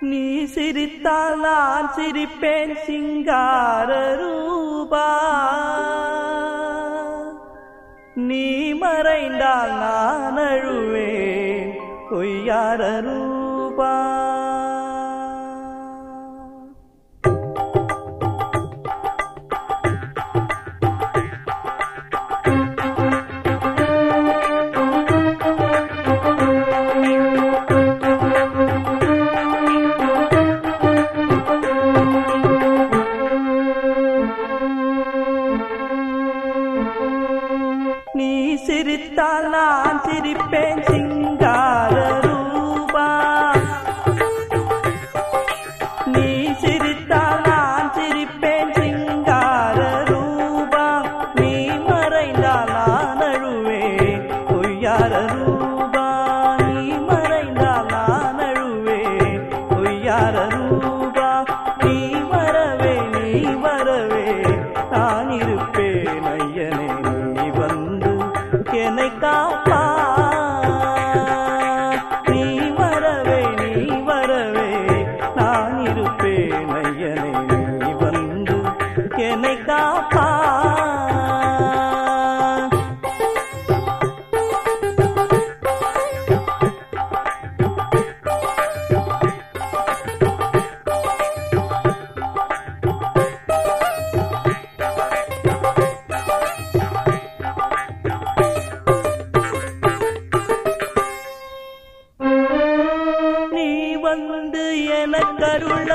நீ சிரித்தால் நான் சிரிப்பேன் சிங்கார ரூபா. நீ மறைந்தால் நான் அழுவேன் பொய்யார ரூபா. சிரித்தால் நான் சிரிப்பேன் சிங்கார ரூபா. நீ சிரித்தால் நான் சிரிப்பேன் சிங்கார ரூபா. நீ மறைந்தால் நான் அழுவேன் பொய்யார ரூபா. நீ மறைந்தால் நான் அழுவேன் பொய்யார ரூபா. நீ வரவே நீ வரவே நான் இருப்பேன். எனக்கருள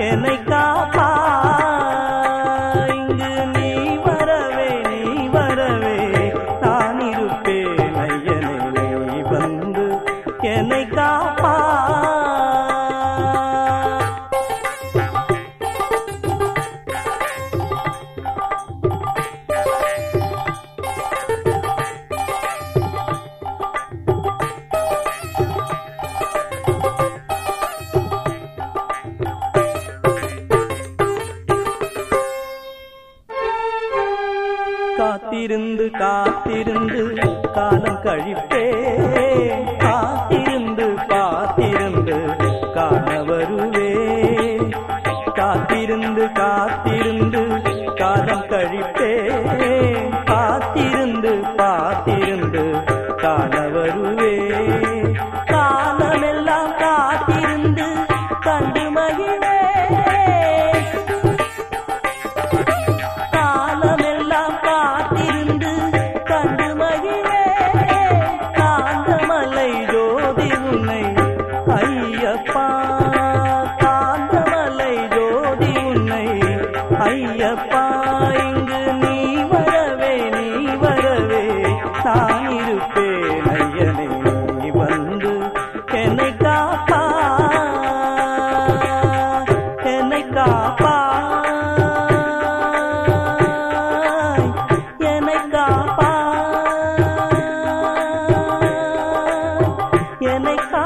என்னை காப்பா இங்கு நீ வரவே நீ வரவே. நான் இருப்பேன் ஐயனே நீ வந்து என்னை காப்பா காத்திருந்து காத்திருந்து காலம் கழிப்பே. என்னை கா